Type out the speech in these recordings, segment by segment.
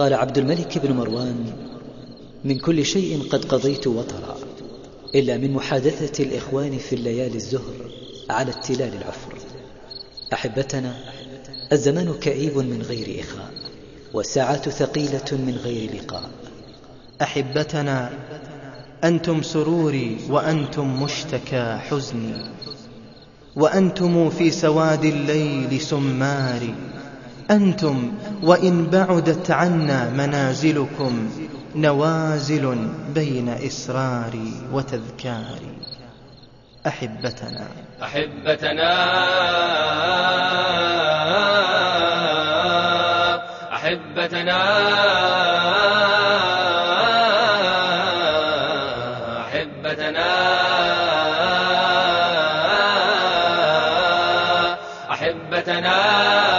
قال عبد الملك بن مروان من كل شيء قد قضيت وطرا إلا من محادثة الإخوان في الليالي الزهر على التلال العفر. أحبتنا الزمان كئيب من غير إخاء والساعات ثقيلة من غير لقاء أحبتنا أنتم سروري وأنتم مشتكى حزني وأنتم في سواد الليل سماري. أنتم وإن بعدت عنا منازلكم نوازل بين إسراري وتذكاري. أحبتنا. أحبتنا. أحبتنا. أحبتنا. أحبتنا.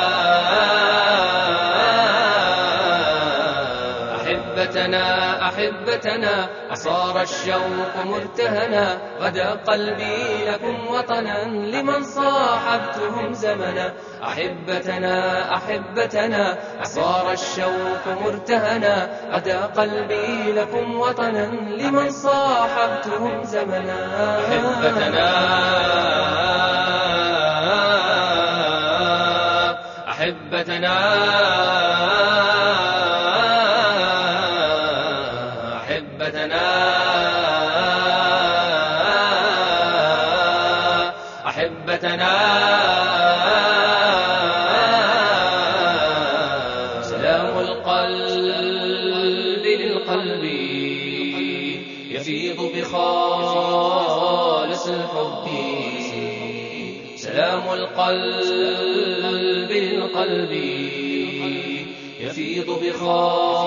أحبتنا أحبتنا أصار الشوق مرتهنا غدا قلبي لكم وطنا لمن صاحبتهم زمنا. أحبتنا أحبتنا أصار الشوق مرتهنا غدا قلبي لكم وطنا لمن صاحبتهم زمنا. أحبتنا أحبتنا أحبتنا. أحبتنا سلام القلب للقلب يفيض بخالص الحب. سلام القلب للقلب يفيض بخالص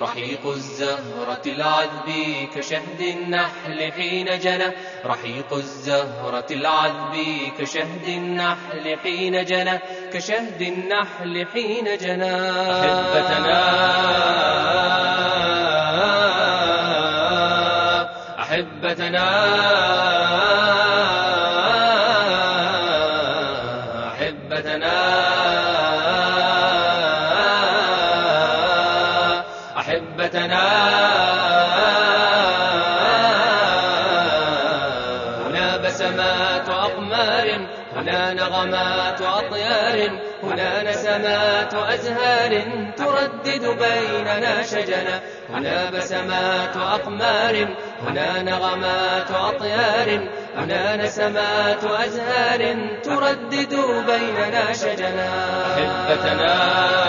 رحيق الزهرة العذب كشهد النحل حين جنى. رحيق الزهرة العذب كشهد النحل حين جنى. كشهد النحل حين جنى. أحبتنا. أحبتنا. أحبتنا. أحبتنا هنا بسمات أقمار هنا نغمات أطيار هنا نسمات أزهار تردد بيننا شجنا. هنا بسمات هنا نغمات هنا نسمات تردد بيننا شجنا. أحبتنا.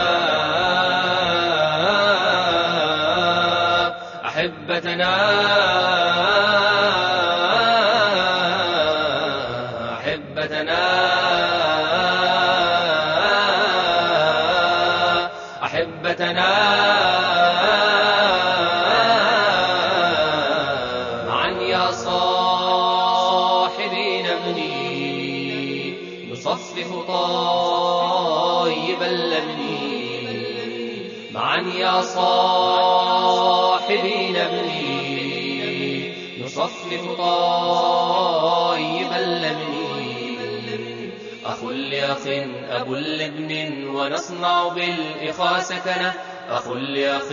أحبتنا أحبتنا. أحبتنا. معا يا صاحبي نبني نصفح طيب اللبن معا يا صاحبي نبني نصفح طيب اللبن أخ لأخ أبو لبن ونصنع بالإخاء سكنة أخ لأخ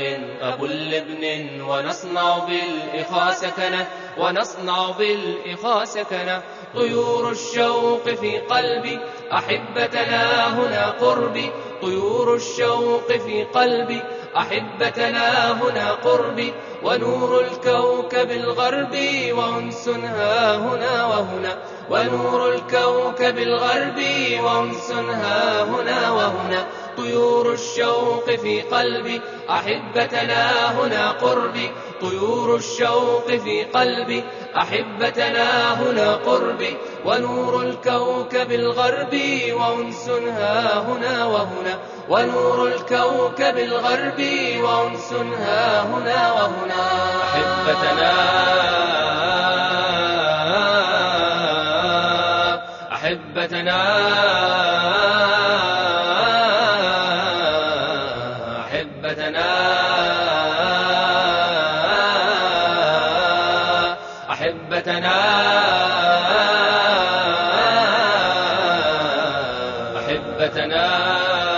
أبو لبن ونصنع بالإخاء سكنة ونصنع بالإخاء سكنة طيور الشوق في قلبي أحبتنا هنا قربي. طيور الشوق في قلبي أحبتنا هنا قربي ونور الكوكب الغربي وأنس ها هنا وهنا ونور الكوكب الغربي وأنس ها هنا وهنا. طيور الشوق في قلبي أحبتنا هنا قربي. طيور الشوق في قلبي أحبتنا هنا قربي. ونور الكوكب الغربي وأنس ها هنا وهنا. ونور الكوكب الغربي وأنس ها هنا وهنا. أحبتنا أحبتنا. أحبتنا أحبتنا. أحبتنا.